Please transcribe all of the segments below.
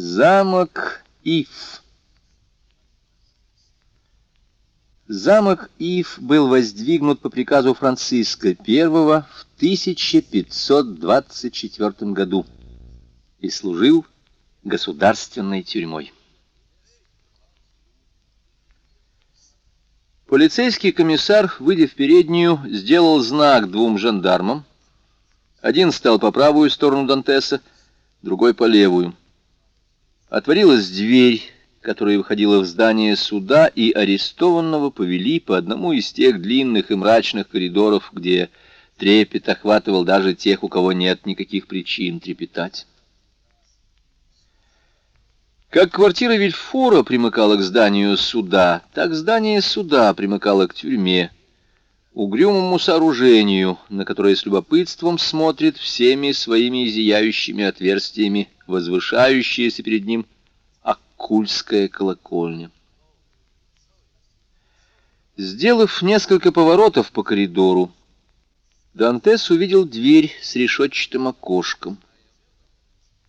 Замок Ив Замок Ив был воздвигнут по приказу Франциска I в 1524 году и служил государственной тюрьмой. Полицейский комиссар, выйдя в переднюю, сделал знак двум жандармам. Один стал по правую сторону Дантеса, другой по левую. Отворилась дверь, которая выходила в здание суда, и арестованного повели по одному из тех длинных и мрачных коридоров, где трепет охватывал даже тех, у кого нет никаких причин трепетать. Как квартира Вильфора примыкала к зданию суда, так здание суда примыкало к тюрьме, угрюмому сооружению, на которое с любопытством смотрит всеми своими зияющими отверстиями возвышающаяся перед ним Аккульская колокольня. Сделав несколько поворотов по коридору, Дантес увидел дверь с решетчатым окошком.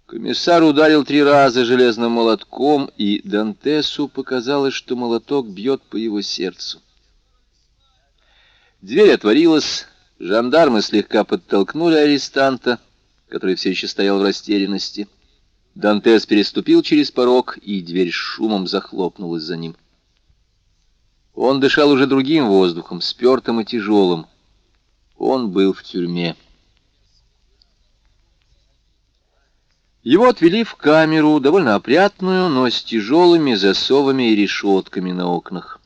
Комиссар ударил три раза железным молотком, и Дантесу показалось, что молоток бьет по его сердцу. Дверь отворилась, жандармы слегка подтолкнули арестанта, который все еще стоял в растерянности. Дантес переступил через порог, и дверь шумом захлопнулась за ним. Он дышал уже другим воздухом, спертым и тяжелым. Он был в тюрьме. Его отвели в камеру, довольно опрятную, но с тяжелыми засовами и решетками на окнах.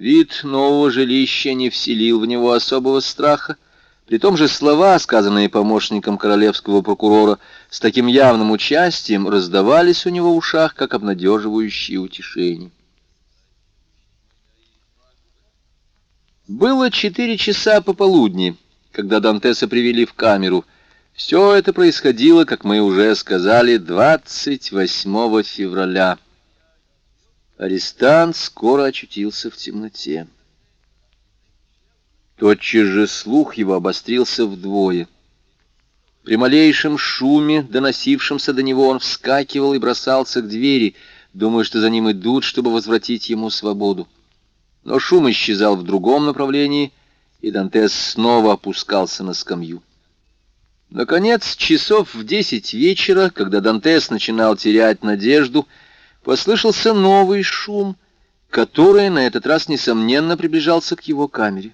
Вид нового жилища не вселил в него особого страха, при том же слова, сказанные помощником королевского прокурора, с таким явным участием раздавались у него в ушах, как обнадеживающие утешения. Было четыре часа пополудни, когда Дантеса привели в камеру. Все это происходило, как мы уже сказали, 28 февраля. Арестант скоро очутился в темноте. Тотчас же слух его обострился вдвое. При малейшем шуме, доносившемся до него, он вскакивал и бросался к двери, думая, что за ним идут, чтобы возвратить ему свободу. Но шум исчезал в другом направлении, и Дантес снова опускался на скамью. Наконец, часов в десять вечера, когда Дантес начинал терять надежду, послышался новый шум, который на этот раз, несомненно, приближался к его камере.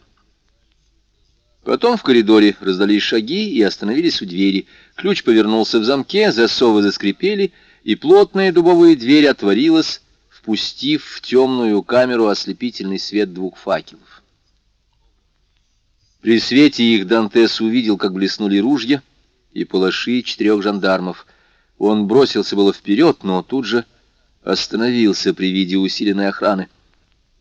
Потом в коридоре раздались шаги и остановились у двери. Ключ повернулся в замке, засовы заскрипели, и плотная дубовая дверь отворилась, впустив в темную камеру ослепительный свет двух факелов. При свете их Дантес увидел, как блеснули ружья и палаши четырех жандармов. Он бросился было вперед, но тут же остановился при виде усиленной охраны.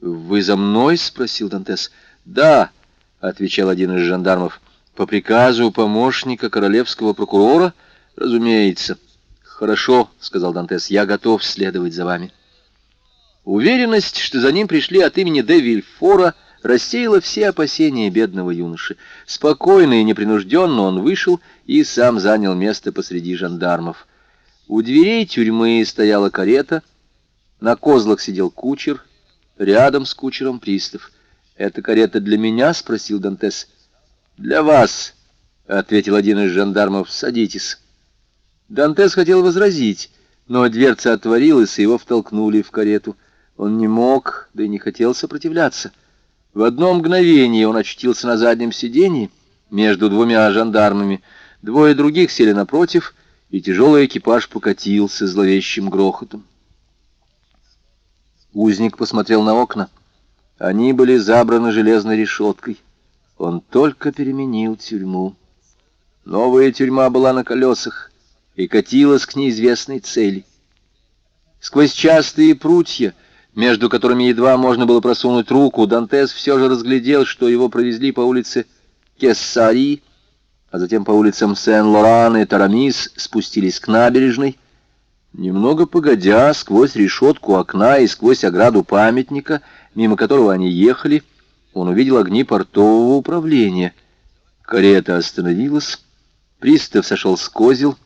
«Вы за мной?» — спросил Дантес. «Да», — отвечал один из жандармов. «По приказу помощника королевского прокурора, разумеется». «Хорошо», — сказал Дантес, — «я готов следовать за вами». Уверенность, что за ним пришли от имени де Вильфора, рассеяла все опасения бедного юноши. Спокойно и непринужденно он вышел и сам занял место посреди жандармов. У дверей тюрьмы стояла карета, на козлах сидел кучер, рядом с кучером пристав. «Это карета для меня?» — спросил Дантес. «Для вас», — ответил один из жандармов. «Садитесь». Дантес хотел возразить, но дверца отворилась, и его втолкнули в карету. Он не мог, да и не хотел сопротивляться. В одно мгновение он очутился на заднем сиденье между двумя жандармами. Двое других сели напротив, и тяжелый экипаж покатился зловещим грохотом. Узник посмотрел на окна. Они были забраны железной решеткой. Он только переменил тюрьму. Новая тюрьма была на колесах и катилась к неизвестной цели. Сквозь частые прутья, между которыми едва можно было просунуть руку, Дантес все же разглядел, что его провезли по улице Кессари, а затем по улицам Сен-Лоран и Тарамис спустились к набережной, Немного погодя, сквозь решетку окна и сквозь ограду памятника, мимо которого они ехали, он увидел огни портового управления. Карета остановилась, пристав сошел с козел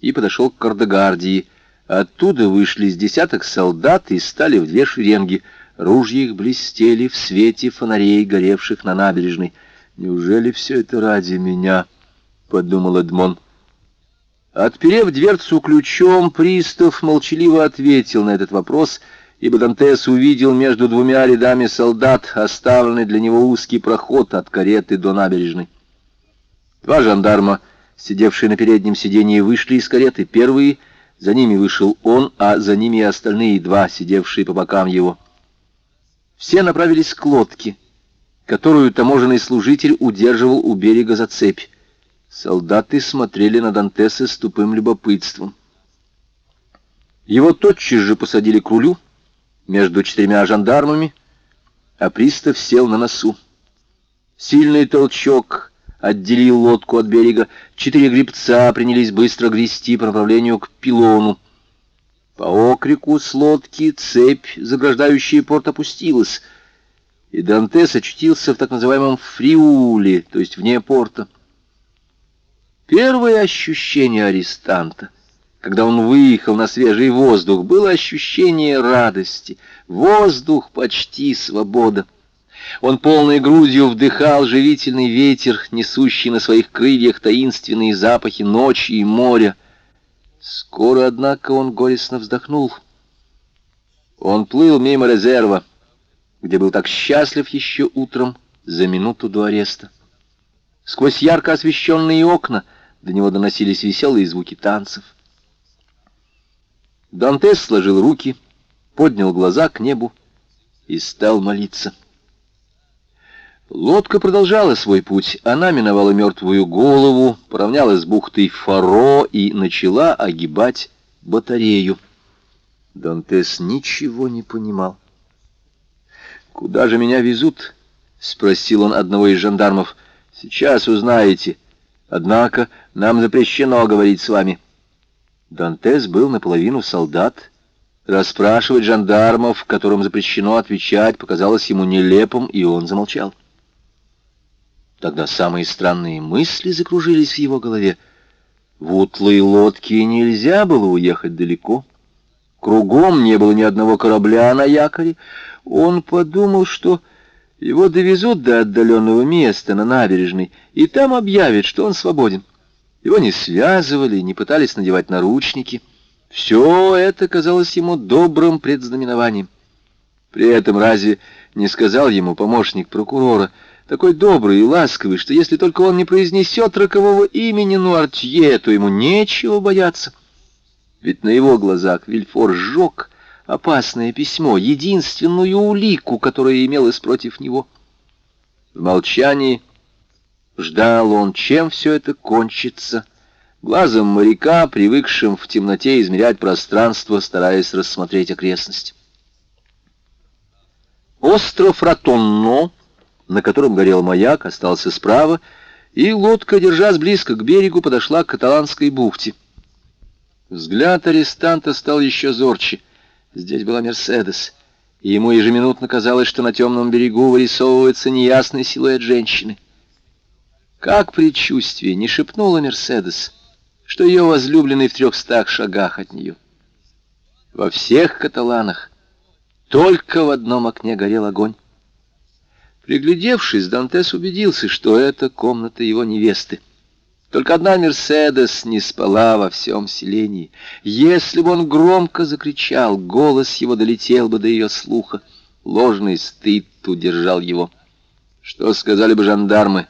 и подошел к Кардегардии. Оттуда вышли с десяток солдат и стали в две шеренги. Ружья их блестели в свете фонарей, горевших на набережной. «Неужели все это ради меня?» — подумал Эдмон. Отперев дверцу ключом, пристав молчаливо ответил на этот вопрос, ибо Дантес увидел между двумя рядами солдат оставленный для него узкий проход от кареты до набережной. Два жандарма, сидевшие на переднем сиденье, вышли из кареты. Первые, за ними вышел он, а за ними и остальные два, сидевшие по бокам его. Все направились к лодке, которую таможенный служитель удерживал у берега за цепь. Солдаты смотрели на Дантеса с тупым любопытством. Его тотчас же посадили к рулю между четырьмя жандармами, а пристав сел на носу. Сильный толчок отделил лодку от берега. Четыре гребца принялись быстро грести по направлению к пилону. По окрику с лодки цепь, заграждающая порт, опустилась, и Дантес очутился в так называемом фриуле, то есть вне порта. Первое ощущение арестанта, когда он выехал на свежий воздух, было ощущение радости. Воздух почти свобода. Он полной грудью вдыхал живительный ветер, несущий на своих крыльях таинственные запахи ночи и моря. Скоро, однако, он горестно вздохнул. Он плыл мимо резерва, где был так счастлив еще утром за минуту до ареста. Сквозь ярко освещенные окна — до него доносились веселые звуки танцев. Дантес сложил руки, поднял глаза к небу и стал молиться. Лодка продолжала свой путь. Она миновала мертвую голову, поравнялась с бухтой Фаро и начала огибать батарею. Дантес ничего не понимал. «Куда же меня везут?» — спросил он одного из жандармов. «Сейчас узнаете. Однако нам запрещено говорить с вами». Дантес был наполовину солдат. Расспрашивать жандармов, которым запрещено отвечать, показалось ему нелепым, и он замолчал. Тогда самые странные мысли закружились в его голове. В утлой лодке нельзя было уехать далеко. Кругом не было ни одного корабля на якоре. Он подумал, что его довезут до отдаленного места на набережной, и там объявят, что он свободен. Его не связывали, не пытались надевать наручники. Все это казалось ему добрым предзнаменованием. При этом разве не сказал ему помощник прокурора, такой добрый и ласковый, что если только он не произнесет рокового имени Нуартье, то ему нечего бояться. Ведь на его глазах Вильфор сжег опасное письмо, единственную улику, которая имелась против него. В молчании ждал он, чем все это кончится, глазом моряка, привыкшим в темноте измерять пространство, стараясь рассмотреть окрестность. Остров Ратонно, на котором горел маяк, остался справа, и лодка, держась близко к берегу, подошла к каталанской бухте. Взгляд арестанта стал еще зорче — Здесь была Мерседес, и ему ежеминутно казалось, что на темном берегу вырисовывается неясный силуэт женщины. Как предчувствие не шепнула Мерседес, что ее возлюбленный в трехстах шагах от нее. Во всех каталанах только в одном окне горел огонь. Приглядевшись, Дантес убедился, что это комната его невесты. Только одна Мерседес не спала во всем селении. Если бы он громко закричал, голос его долетел бы до ее слуха. Ложный стыд удержал его. Что сказали бы жандармы,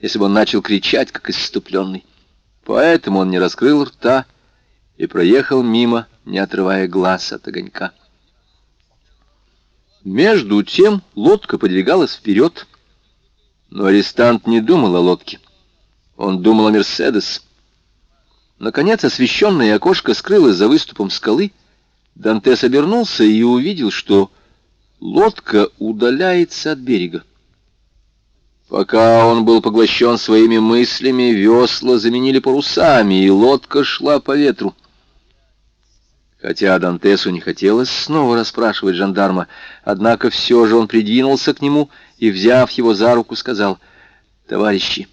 если бы он начал кричать, как иступленный? Поэтому он не раскрыл рта и проехал мимо, не отрывая глаз от огонька. Между тем лодка подвигалась вперед, но арестант не думал о лодке. Он думал о Мерседес. Наконец освещенное окошко скрылось за выступом скалы. Дантес обернулся и увидел, что лодка удаляется от берега. Пока он был поглощен своими мыслями, весла заменили парусами, и лодка шла по ветру. Хотя Дантесу не хотелось снова расспрашивать жандарма, однако все же он придвинулся к нему и, взяв его за руку, сказал, «Товарищи,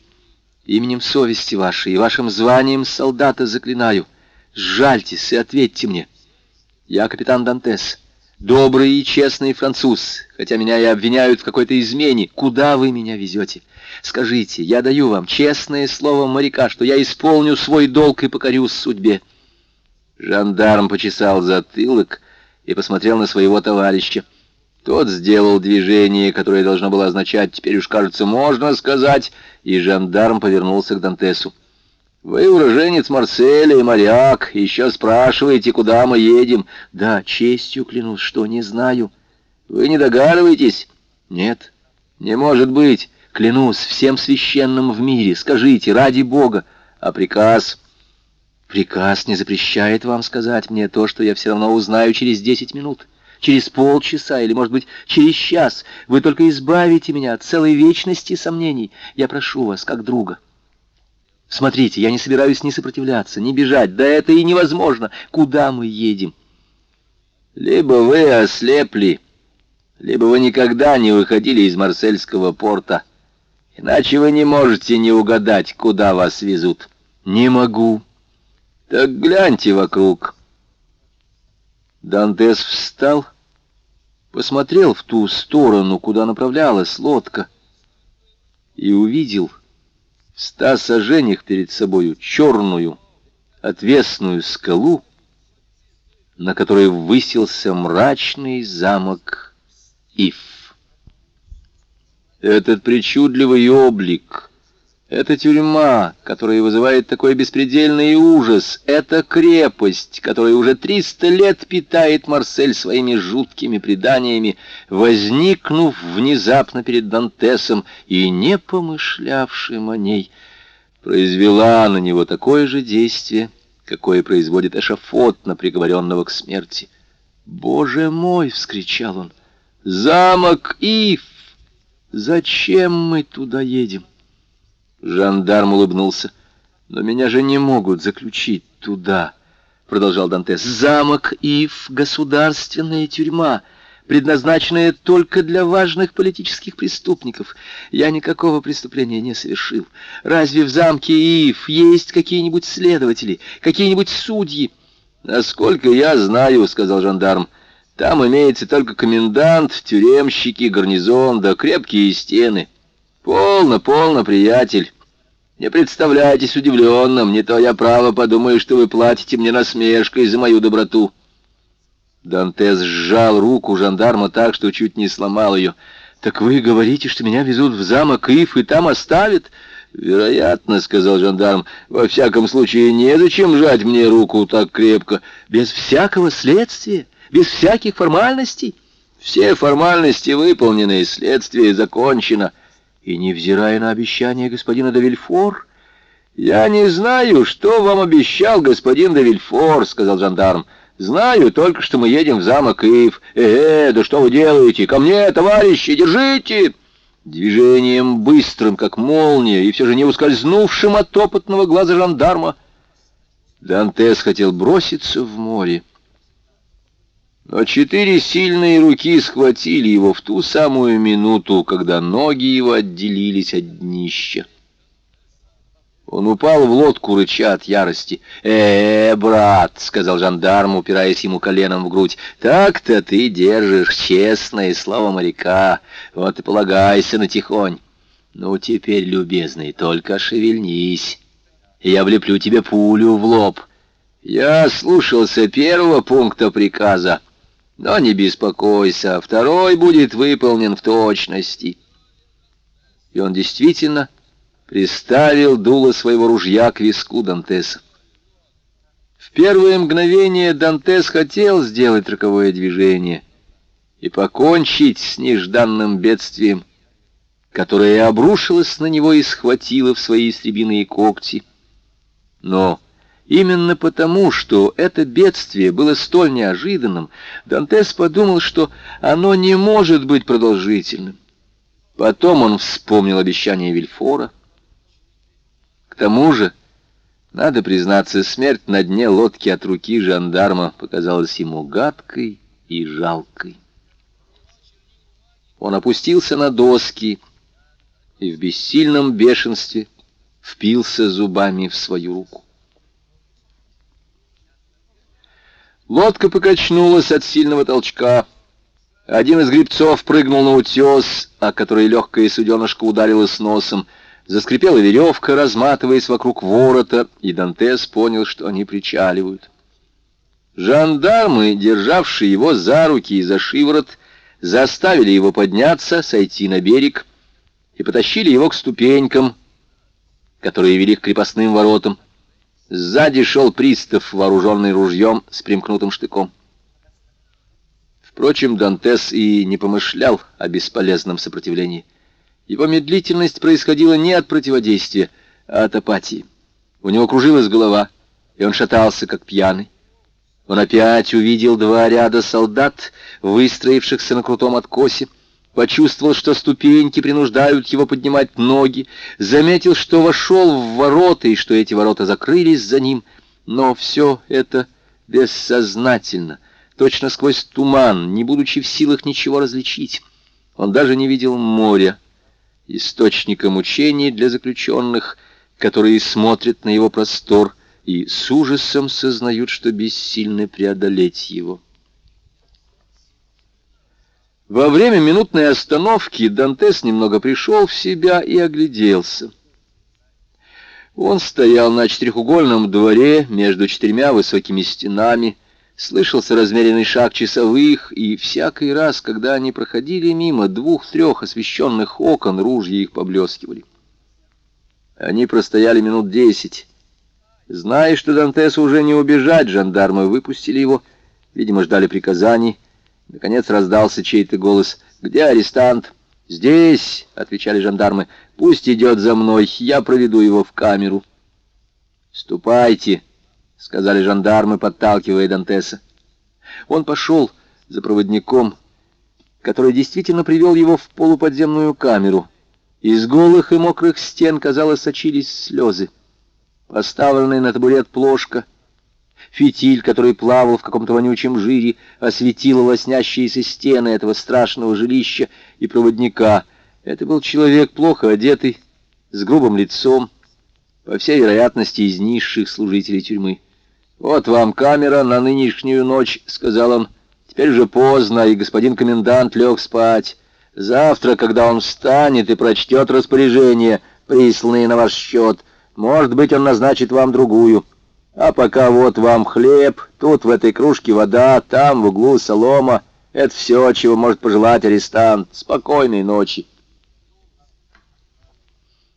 Именем совести вашей и вашим званием солдата заклинаю. Сжальтесь и ответьте мне. Я капитан Дантес, добрый и честный француз, хотя меня и обвиняют в какой-то измене. Куда вы меня везете? Скажите, я даю вам честное слово моряка, что я исполню свой долг и покорюсь судьбе. Жандарм почесал затылок и посмотрел на своего товарища. Тот сделал движение, которое должно было означать «теперь уж, кажется, можно сказать», и жандарм повернулся к Дантесу. «Вы уроженец Марселя и моряк, еще спрашиваете, куда мы едем?» «Да, честью клянусь, что не знаю». «Вы не догадываетесь?» «Нет, не может быть. Клянусь всем священным в мире. Скажите, ради Бога. А приказ...» Приказ не запрещает вам сказать мне то, что я все равно узнаю через десять минут, через полчаса или, может быть, через час. Вы только избавите меня от целой вечности сомнений. Я прошу вас, как друга. Смотрите, я не собираюсь ни сопротивляться, ни бежать. Да это и невозможно. Куда мы едем? Либо вы ослепли, либо вы никогда не выходили из Марсельского порта. Иначе вы не можете не угадать, куда вас везут. Не могу. Так гляньте вокруг. Дантес встал, посмотрел в ту сторону, куда направлялась лодка, и увидел в ста сажениях перед собою черную, отвесную скалу, на которой высился мрачный замок Иф. Этот причудливый облик — это тюрьма, которая вызывает такой беспредельный ужас. Это крепость, которая уже триста лет питает Марсель своими жуткими преданиями, возникнув внезапно перед Дантесом и не помышлявшим о ней, произвела на него такое же действие, какое производит эшафот на приговоренного к смерти. «Боже мой!» — вскричал он. «Замок Ив! Зачем мы туда едем?» Жандарм улыбнулся. «Но меня же не могут заключить туда», — продолжал Дантес. «Замок Ив — государственная тюрьма, предназначенная только для важных политических преступников. Я никакого преступления не совершил. Разве в замке Ив есть какие-нибудь следователи, какие-нибудь судьи?» «Насколько я знаю», — сказал жандарм, — «там имеется только комендант, тюремщики, гарнизон, да крепкие стены». «Полно, полно, приятель. Не представляйтесь удивленным, не то я право подумаю, что вы платите мне насмешкой за мою доброту». Дантес сжал руку жандарма так, что чуть не сломал ее. «Так вы говорите, что меня везут в замок Ив и там оставят?» «Вероятно», — сказал жандарм, — «во всяком случае, незачем жать мне руку так крепко, без всякого следствия, без всяких формальностей». «Все формальности выполнены, следствие закончено». И невзирая на обещание господина де Вильфор... «Я не знаю, что вам обещал господин де Вильфор», — сказал жандарм. «Знаю только, что мы едем в замок Ив. Э, -э да что вы делаете? Ко мне, товарищи, держите!» Движением быстрым, как молния, и все же не ускользнувшим от опытного глаза жандарма, Дантес хотел броситься в море. Но четыре сильные руки схватили его в ту самую минуту, когда ноги его отделились от днища. Он упал в лодку, рыча от ярости. «Э, брат», — сказал жандарм, упираясь ему коленом в грудь, — «так-то ты держишь честное слово моряка. Вот и полагайся на тихонь. Ну, теперь, любезный, только шевельнись. Я влеплю тебе пулю в лоб. Я слушался первого пункта приказа». Но не беспокойся, второй будет выполнен в точности. И он действительно приставил дуло своего ружья к виску Дантеса. В первое мгновение Дантес хотел сделать роковое движение и покончить с нежданным бедствием, которое обрушилось на него и схватило в свои истребиные когти. Но Именно потому, что это бедствие было столь неожиданным, Дантес подумал, что оно не может быть продолжительным. Потом он вспомнил обещание Вильфора. К тому же, надо признаться, смерть на дне лодки от руки жандарма показалась ему гадкой и жалкой. Он опустился на доски и в бессильном бешенстве впился зубами в свою руку. Лодка покачнулась от сильного толчка. Один из грибцов прыгнул на утес, о который легкая суденышко ударилась носом. Заскрипела веревка, разматываясь вокруг ворота, и Дантес понял, что они причаливают. Жандармы, державшие его за руки и за шиворот, заставили его подняться, сойти на берег и потащили его к ступенькам, которые вели к крепостным воротам. Сзади шел пристав, вооруженный ружьем с примкнутым штыком. Впрочем, Дантес и не помышлял о бесполезном сопротивлении. Его медлительность происходила не от противодействия, а от апатии. У него кружилась голова, и он шатался, как пьяный. Он опять увидел два ряда солдат, выстроившихся на крутом откосе, почувствовал, что ступеньки принуждают его поднимать ноги, заметил, что вошел в ворота и что эти ворота закрылись за ним, но все это бессознательно, точно сквозь туман, не будучи в силах ничего различить. Он даже не видел моря, источника мучений для заключенных, которые смотрят на его простор, и с ужасом сознают, что бессильны преодолеть его. Во время минутной остановки Дантес немного пришел в себя и огляделся. Он стоял на четырехугольном дворе между четырьмя высокими стенами, слышался размеренный шаг часовых, и всякий раз, когда они проходили мимо двух-трех освещенных окон, ружья их поблескивали. Они простояли минут десять, Зная, что Дантесу уже не убежать, жандармы выпустили его, видимо, ждали приказаний. Наконец раздался чей-то голос. «Где арестант?» «Здесь», — отвечали жандармы. «Пусть идет за мной, я проведу его в камеру». «Ступайте», — сказали жандармы, подталкивая Дантеса. Он пошел за проводником, который действительно привел его в полуподземную камеру. Из голых и мокрых стен, казалось, сочились слезы поставленная на табурет плошка, фитиль, который плавал в каком-то вонючем жире, осветила лоснящиеся стены этого страшного жилища и проводника. Это был человек, плохо одетый, с грубым лицом, по всей вероятности, из низших служителей тюрьмы. «Вот вам камера на нынешнюю ночь», — сказал он. «Теперь уже поздно, и господин комендант лег спать. Завтра, когда он встанет и прочтет распоряжение, присланные на ваш счет, может быть, он назначит вам другую. А пока вот вам хлеб, тут в этой кружке вода, там в углу солома. Это все, чего может пожелать арестант. Спокойной ночи.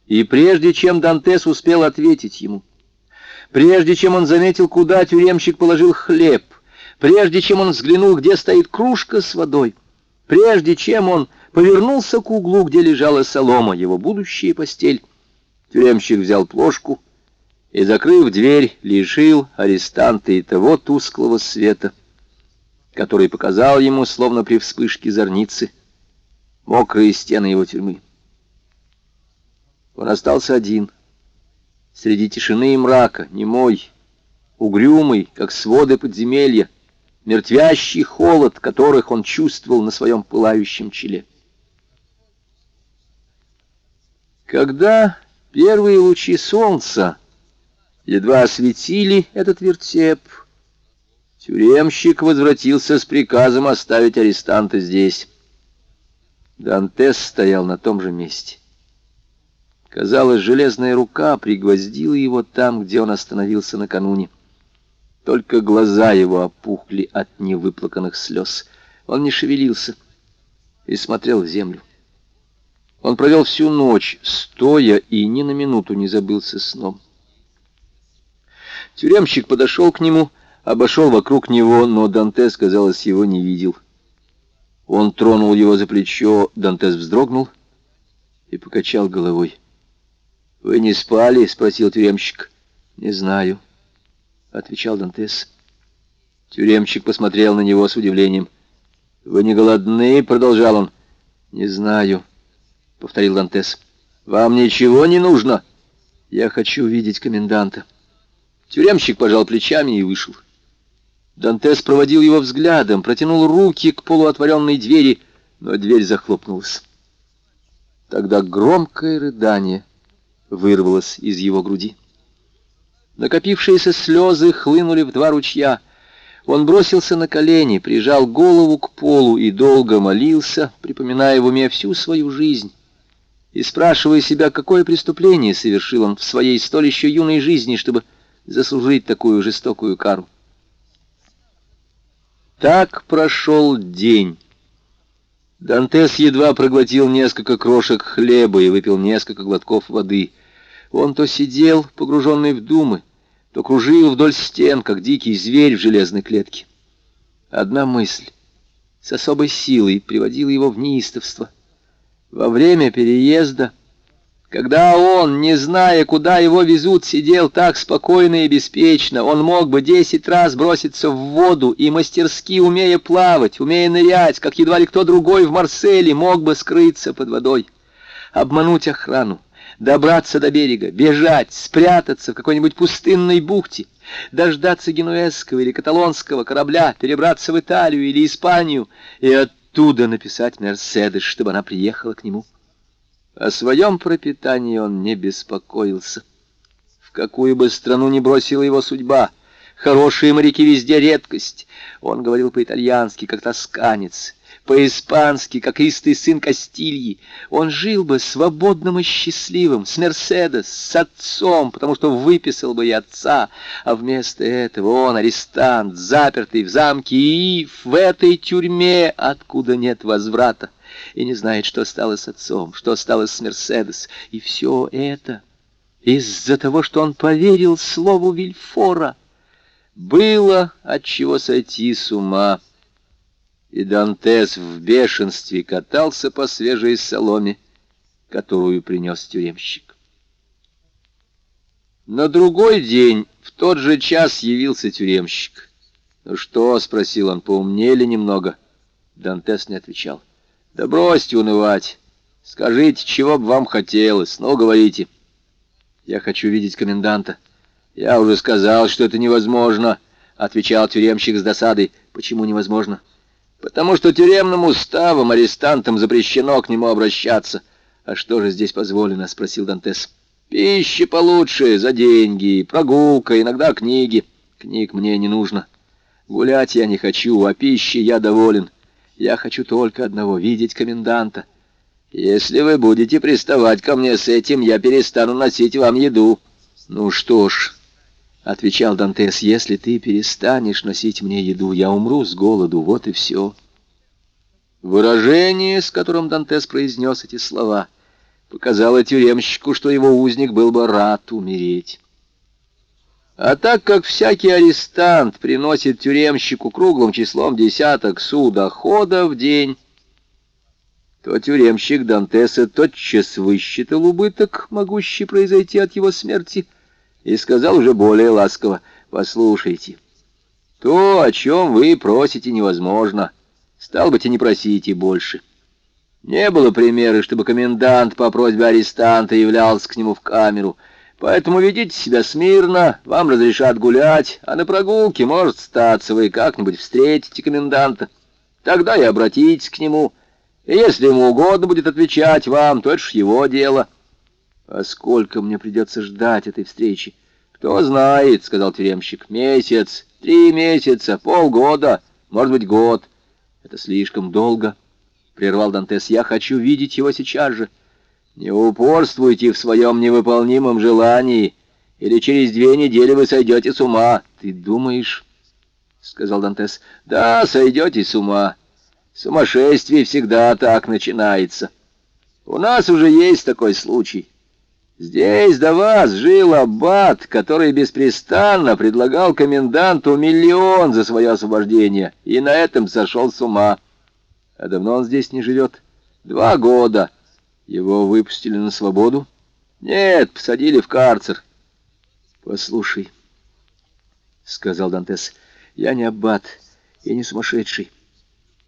И прежде чем Дантес успел ответить ему, прежде чем он заметил, куда тюремщик положил хлеб, прежде чем он взглянул, где стоит кружка с водой, прежде чем он повернулся к углу, где лежала солома, его будущая постель, Тюремщик взял плошку и, закрыв дверь, лишил арестанта и того тусклого света, который показал ему, словно при вспышке зорницы, мокрые стены его тюрьмы. Он остался один, среди тишины и мрака, немой, угрюмый, как своды подземелья, мертвящий холод, которых он чувствовал на своем пылающем челе. Когда Первые лучи солнца едва осветили этот вертеп. Тюремщик возвратился с приказом оставить арестанта здесь. Дантес стоял на том же месте. Казалось, железная рука пригвоздила его там, где он остановился накануне. Только глаза его опухли от невыплаканных слез. Он не шевелился и смотрел в землю. Он провел всю ночь, стоя, и ни на минуту не забылся сном. Тюремщик подошел к нему, обошел вокруг него, но Дантес, казалось, его не видел. Он тронул его за плечо, Дантес вздрогнул и покачал головой. «Вы не спали?» — спросил тюремщик. «Не знаю», — отвечал Дантес. Тюремщик посмотрел на него с удивлением. «Вы не голодны?» — продолжал он. «Не знаю». — повторил Дантес. «Вам ничего не нужно?» «Я хочу видеть коменданта». Тюремщик пожал плечами и вышел. Дантес проводил его взглядом, протянул руки к полуотворенной двери, но дверь захлопнулась. Тогда громкое рыдание вырвалось из его груди. Накопившиеся слезы хлынули в два ручья. Он бросился на колени, прижал голову к полу и долго молился, припоминая в уме всю свою жизнь и спрашивая себя, какое преступление совершил он в своей столь еще юной жизни, чтобы заслужить такую жестокую кару. Так прошел день. Дантес едва проглотил несколько крошек хлеба и выпил несколько глотков воды. Он то сидел, погруженный в думы, то кружил вдоль стен, как дикий зверь в железной клетке. Одна мысль с особой силой приводила его в неистовство. Во время переезда, когда он, не зная, куда его везут, сидел так спокойно и беспечно, он мог бы десять раз броситься в воду и, мастерски умея плавать, умея нырять, как едва ли кто другой в Марселе, мог бы скрыться под водой, обмануть охрану, добраться до берега, бежать, спрятаться в какой-нибудь пустынной бухте, дождаться генуэзского или каталонского корабля, перебраться в Италию или Испанию и оттуда написать Мерседес, чтобы она приехала к нему. О своем пропитании он не беспокоился. В какую бы страну ни бросила его судьба, хорошие моряки везде редкость. Он говорил по-итальянски, как тосканец, по-испански, как истый сын Кастильи. Он жил бы свободным и счастливым, с Мерседес, с отцом, потому что выписал бы и отца, а вместо этого он арестант, запертый в замке и в этой тюрьме, откуда нет возврата, и не знает, что стало с отцом, что стало с Мерседес, и все это из-за того, что он поверил слову Вильфора. Было от чего сойти с ума и Дантес в бешенстве катался по свежей соломе, которую принес тюремщик. На другой день в тот же час явился тюремщик. «Ну что?» — спросил он, — «поумнели немного?» Дантес не отвечал. «Да бросьте унывать. Скажите, чего бы вам хотелось, ну, говорите». «Я хочу видеть коменданта». «Я уже сказал, что это невозможно», — отвечал тюремщик с досадой. «Почему невозможно?» потому что тюремным уставом арестантам запрещено к нему обращаться. «А что же здесь позволено?» — спросил Дантес. «Пищи получше, за деньги, прогулка, иногда книги. Книг мне не нужно. Гулять я не хочу, а пищи я доволен. Я хочу только одного — видеть коменданта. Если вы будете приставать ко мне с этим, я перестану носить вам еду». «Ну что ж...» — отвечал Дантес, — «если ты перестанешь носить мне еду, я умру с голоду, вот и все». Выражение, с которым Дантес произнес эти слова, показало тюремщику, что его узник был бы рад умереть. А так как всякий арестант приносит тюремщику круглым числом десяток су дохода в день, то тюремщик Дантеса тотчас высчитал убыток, могущий произойти от его смерти, — и сказал уже более ласково, «Послушайте, то, о чем вы просите, невозможно. Стал быть, и не просите больше». Не было примера, чтобы комендант по просьбе арестанта являлся к нему в камеру. Поэтому ведите себя смирно, вам разрешат гулять, а на прогулке, может, статься, вы как-нибудь встретите коменданта. Тогда и обратитесь к нему. И если ему угодно будет отвечать вам, то это ж его дело». «А сколько мне придется ждать этой встречи?» «Кто знает», — сказал тюремщик, — «месяц, три месяца, полгода, может быть, год». «Это слишком долго», — прервал Дантес. «Я хочу видеть его сейчас же». «Не упорствуйте в своем невыполнимом желании, или через две недели вы сойдете с ума». «Ты думаешь?» — сказал Дантес. «Да, сойдете с ума. Сумасшествие всегда так начинается. У нас уже есть такой случай». Здесь до вас жил аббат, который беспрестанно предлагал коменданту миллион за свое освобождение, и на этом сошел с ума. А давно он здесь не живет? Два года. Его выпустили на свободу? Нет, посадили в карцер. Послушай, — сказал Дантес, — я не аббат, я не сумасшедший.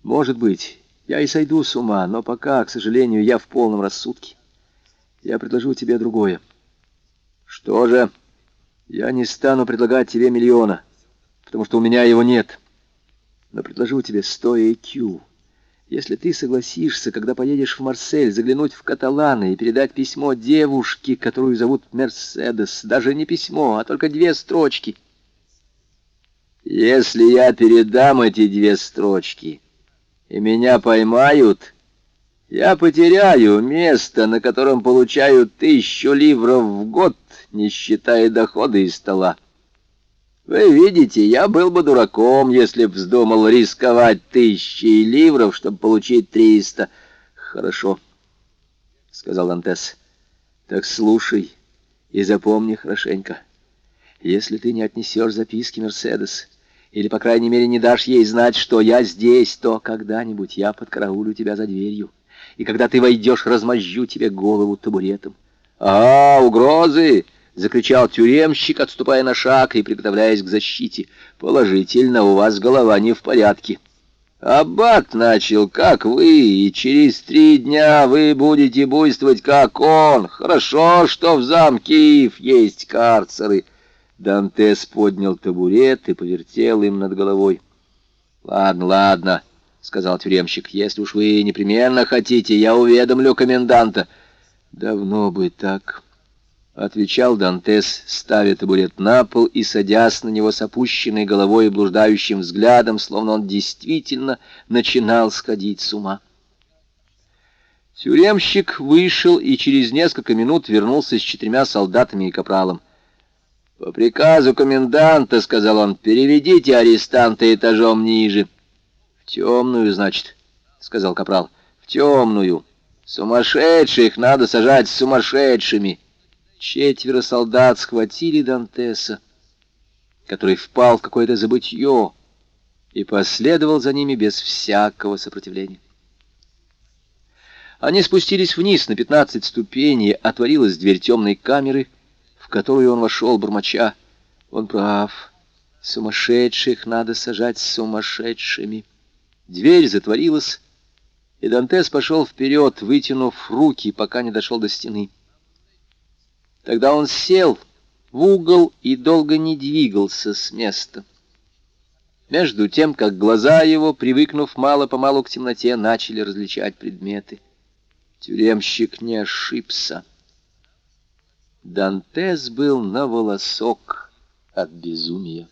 Может быть, я и сойду с ума, но пока, к сожалению, я в полном рассудке. Я предложу тебе другое. Что же? Я не стану предлагать тебе миллиона, потому что у меня его нет. Но предложу тебе сто IQ. Если ты согласишься, когда поедешь в Марсель, заглянуть в Каталаны и передать письмо девушке, которую зовут Мерседес, даже не письмо, а только две строчки. Если я передам эти две строчки, и меня поймают, я потеряю место, на котором получаю тысячу ливров в год, не считая дохода из стола. Вы видите, я был бы дураком, если б вздумал рисковать тысячи ливров, чтобы получить триста. Хорошо, — сказал Антес. Так слушай и запомни хорошенько. Если ты не отнесешь записки Мерседес, или, по крайней мере, не дашь ей знать, что я здесь, то когда-нибудь я подкараулю тебя за дверью, и когда ты войдешь, размозжу тебе голову табуретом. — А, угрозы! — закричал тюремщик, отступая на шаг и приготовляясь к защите. — Положительно, у вас голова не в порядке. Аббат начал, как вы, и через три дня вы будете буйствовать, как он. Хорошо, что в замке Ив есть карцеры. Дантес поднял табурет и повертел им над головой. — Ладно, ладно, — сказал тюремщик, — если уж вы непременно хотите, я уведомлю коменданта. — Давно бы так... — отвечал Дантес, ставя табурет на пол и садясь на него с опущенной головой и блуждающим взглядом, словно он действительно начинал сходить с ума. Тюремщик вышел и через несколько минут вернулся с четырьмя солдатами и капралом. «По приказу коменданта, — сказал он, — переведите арестанта этажом ниже». «В темную, значит», — сказал капрал. «В темную. Сумасшедших надо сажать с сумасшедшими». Четверо солдат схватили Дантеса, который впал в какое-то забытье и последовал за ними без всякого сопротивления. Они спустились вниз на пятнадцать ступеней, отворилась дверь темной камеры, в которую он вошел, бормоча. Он прав. Сумасшедших надо сажать с сумасшедшими. Дверь затворилась, и Дантес пошел вперед, вытянув руки, пока не дошел до стены. Тогда он сел в угол и долго не двигался с места. Между тем, как глаза его, привыкнув мало-помалу к темноте, начали различать предметы. Тюремщик не ошибся. Дантес был на волосок от безумия.